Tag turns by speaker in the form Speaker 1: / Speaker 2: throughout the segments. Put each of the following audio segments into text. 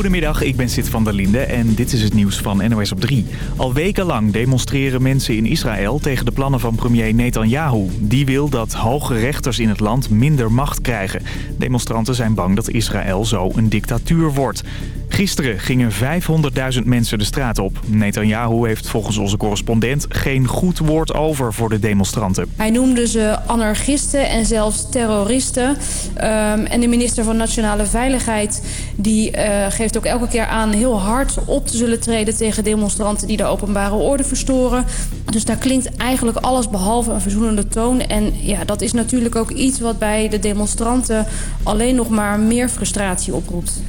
Speaker 1: Goedemiddag, ik ben Sid van der Linde en dit is het nieuws van NOS op 3. Al wekenlang demonstreren mensen in Israël tegen de plannen van premier Netanyahu. Die wil dat hoge rechters in het land minder macht krijgen. Demonstranten zijn bang dat Israël zo een dictatuur wordt. Gisteren gingen 500.000 mensen de straat op. Netanyahu heeft volgens onze correspondent geen goed woord over voor de demonstranten.
Speaker 2: Hij noemde ze anarchisten en zelfs terroristen. Um, en de minister van Nationale Veiligheid die, uh, geeft ook elke keer aan heel hard op te zullen treden tegen demonstranten die de openbare orde verstoren. Dus daar klinkt eigenlijk alles behalve een verzoenende toon. En ja, dat is natuurlijk ook iets wat bij de demonstranten alleen nog maar meer frustratie oproept.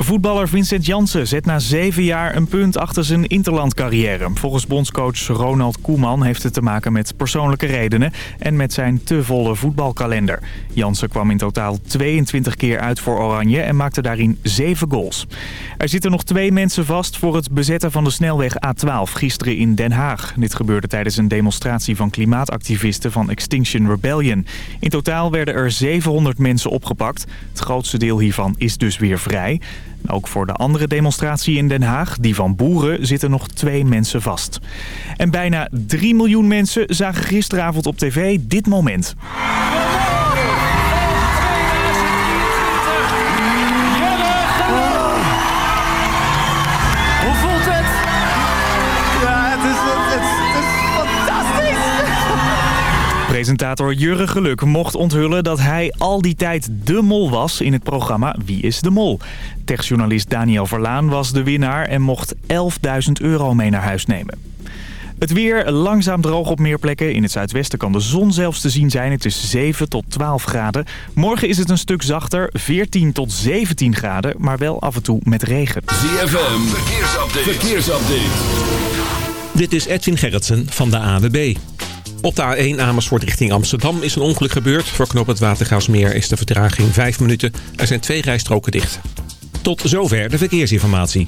Speaker 1: Voetballer Vincent Jansen zet na zeven jaar een punt achter zijn interlandcarrière. Volgens bondscoach Ronald Koeman heeft het te maken met persoonlijke redenen... en met zijn te volle voetbalkalender. Jansen kwam in totaal 22 keer uit voor Oranje en maakte daarin zeven goals. Er zitten nog twee mensen vast voor het bezetten van de snelweg A12 gisteren in Den Haag. Dit gebeurde tijdens een demonstratie van klimaatactivisten van Extinction Rebellion. In totaal werden er 700 mensen opgepakt. Het grootste deel hiervan is dus weer vrij... Ook voor de andere demonstratie in Den Haag, die van boeren, zitten nog twee mensen vast. En bijna 3 miljoen mensen zagen gisteravond op tv dit moment. Presentator Jurre Geluk mocht onthullen dat hij al die tijd de mol was in het programma Wie is de Mol. Techjournalist Daniel Verlaan was de winnaar en mocht 11.000 euro mee naar huis nemen. Het weer langzaam droog op meer plekken. In het zuidwesten kan de zon zelfs te zien zijn. Het is 7 tot 12 graden. Morgen is het een stuk zachter. 14 tot 17 graden. Maar wel af en toe met regen.
Speaker 3: ZFM. Verkeersupdate. Verkeersupdate.
Speaker 4: Dit is Edwin Gerritsen van de AWB. Op de A1 Amersfoort richting Amsterdam is een ongeluk gebeurd. Voor knop het Watergaasmeer is de vertraging 5 minuten. Er zijn twee rijstroken dicht. Tot zover de verkeersinformatie.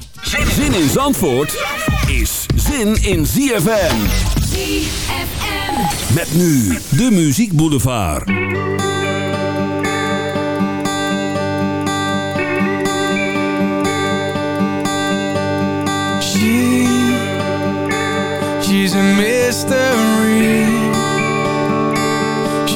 Speaker 3: Zin in Zandvoort is zin in ZFM.
Speaker 5: ZFM.
Speaker 3: Met nu de Muziek Boulevard.
Speaker 6: She, she's a mystery.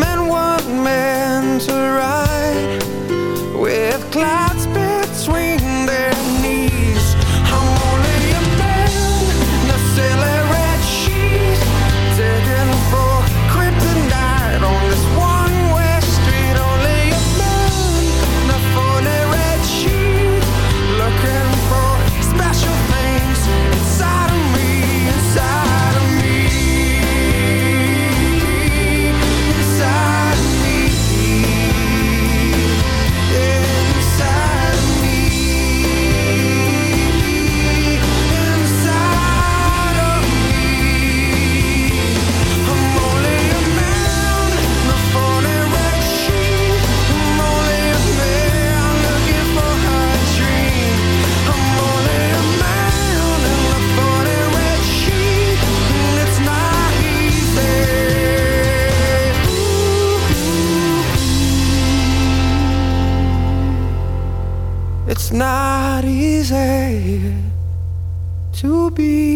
Speaker 7: Men weren't meant to ride with clouds It's not easy to be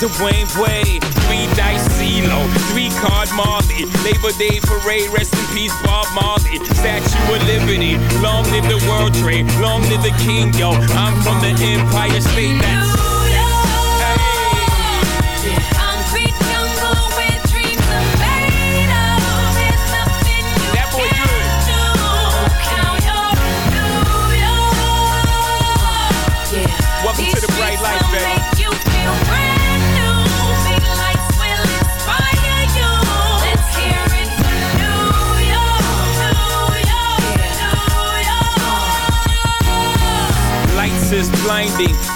Speaker 8: Dwyane Wade. Three dice CeeLo, three card Marley. Labor Day parade, rest in peace Bob Marley. Statue of Liberty, long live the World Trade, long live the King, yo. I'm from the Empire State. That's 90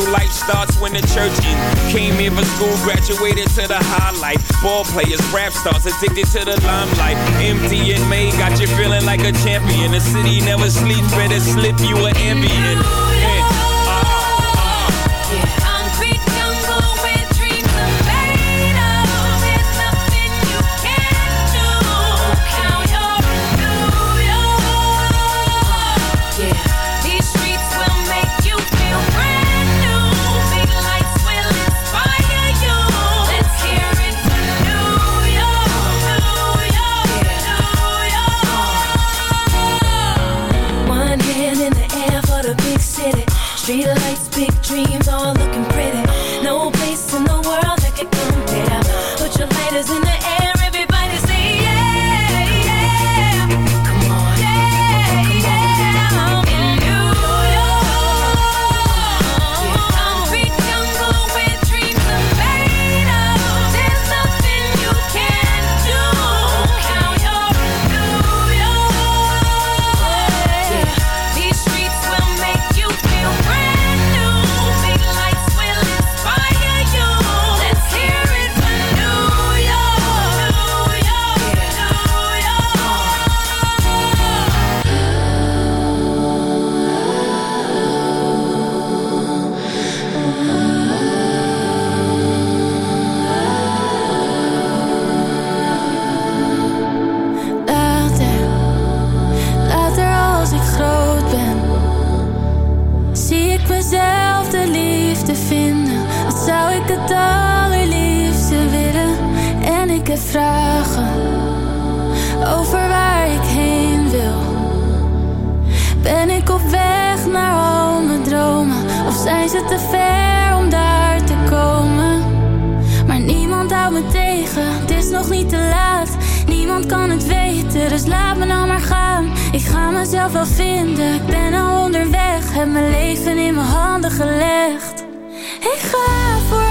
Speaker 8: life starts when the church in. Came in for school, graduated to the highlight. Ball players, rap stars, addicted to the limelight. MDMA got you feeling like a champion. The city never sleeps, better slip you an Ambien. Yeah.
Speaker 5: Ben ik op weg naar al mijn dromen? Of zijn ze te ver om daar te komen? Maar niemand houdt me tegen, het is nog niet te laat. Niemand kan het weten, dus laat me nou maar gaan. Ik ga mezelf wel vinden, ik ben al onderweg. Heb mijn leven in mijn handen gelegd. Ik ga voor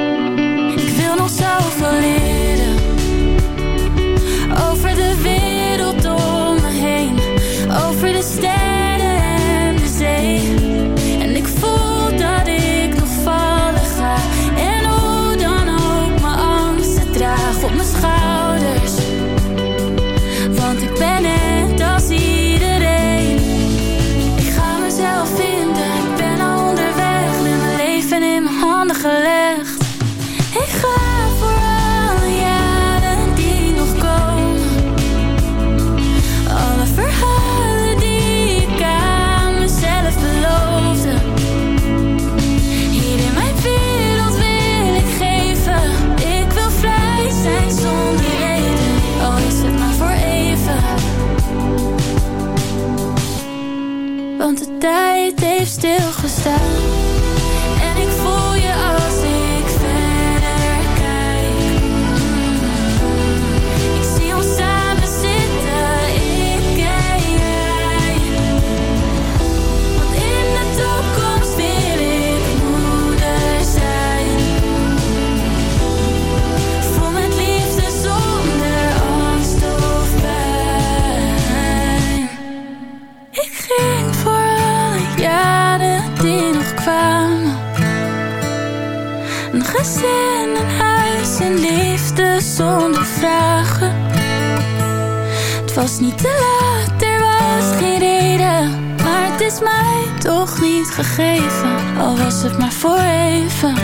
Speaker 5: was niet te laat, er was geen reden. Maar het is mij toch niet gegeven, al was het maar voor even.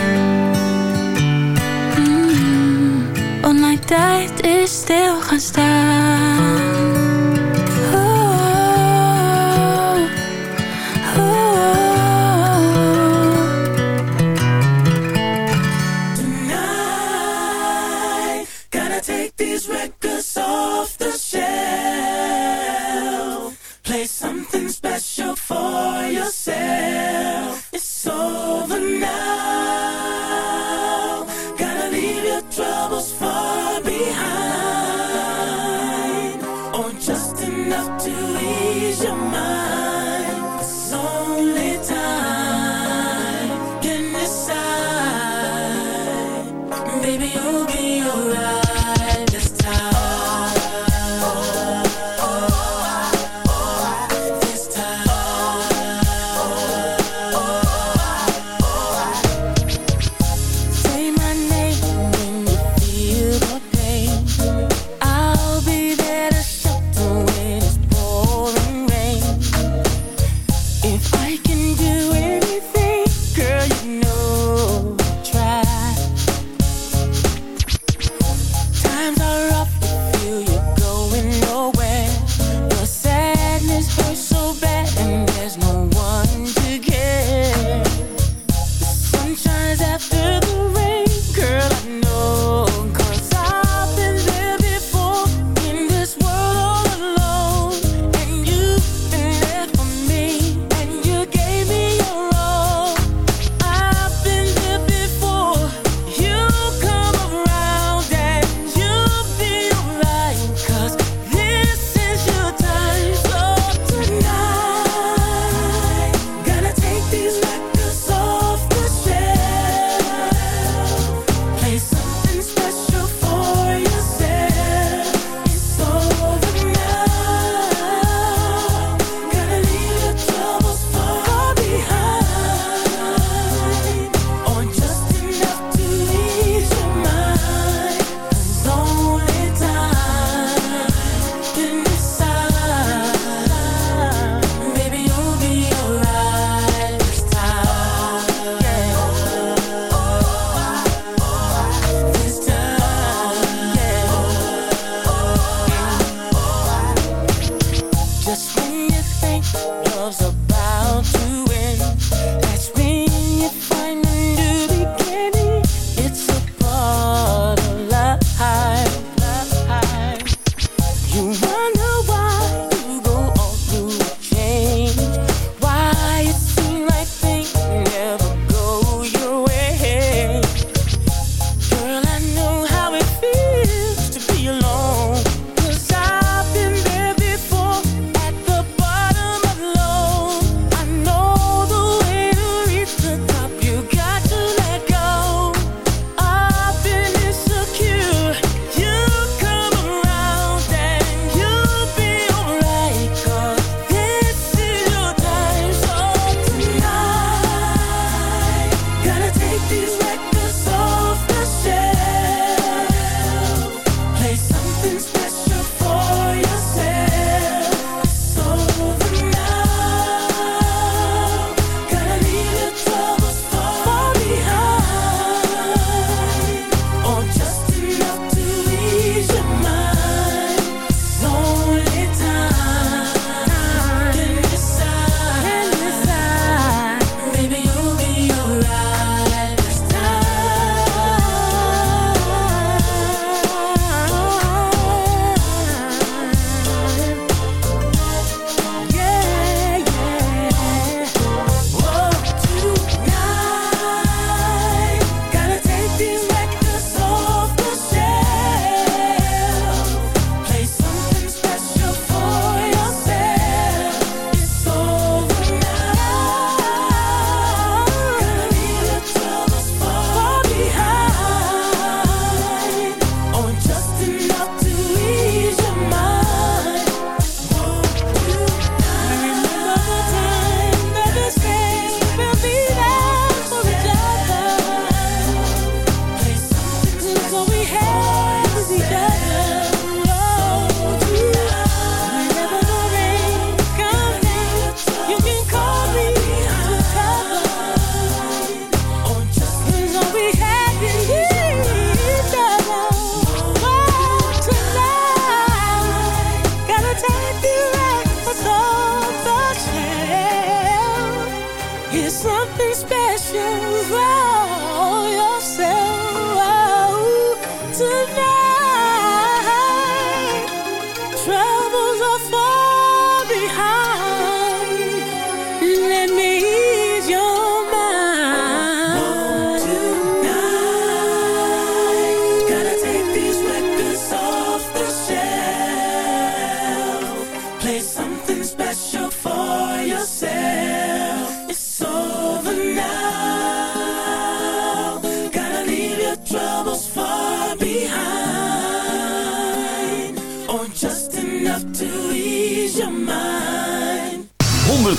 Speaker 5: Mm, tijd is stil gaan staan.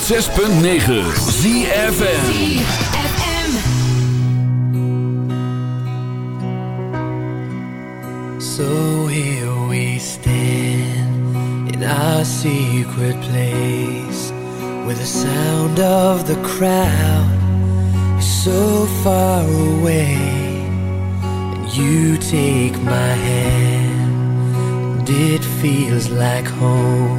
Speaker 3: 106.9 ZFM
Speaker 6: So here we stand in our secret place where the sound of the crowd is so far away. And you take my hand, and it feels like home.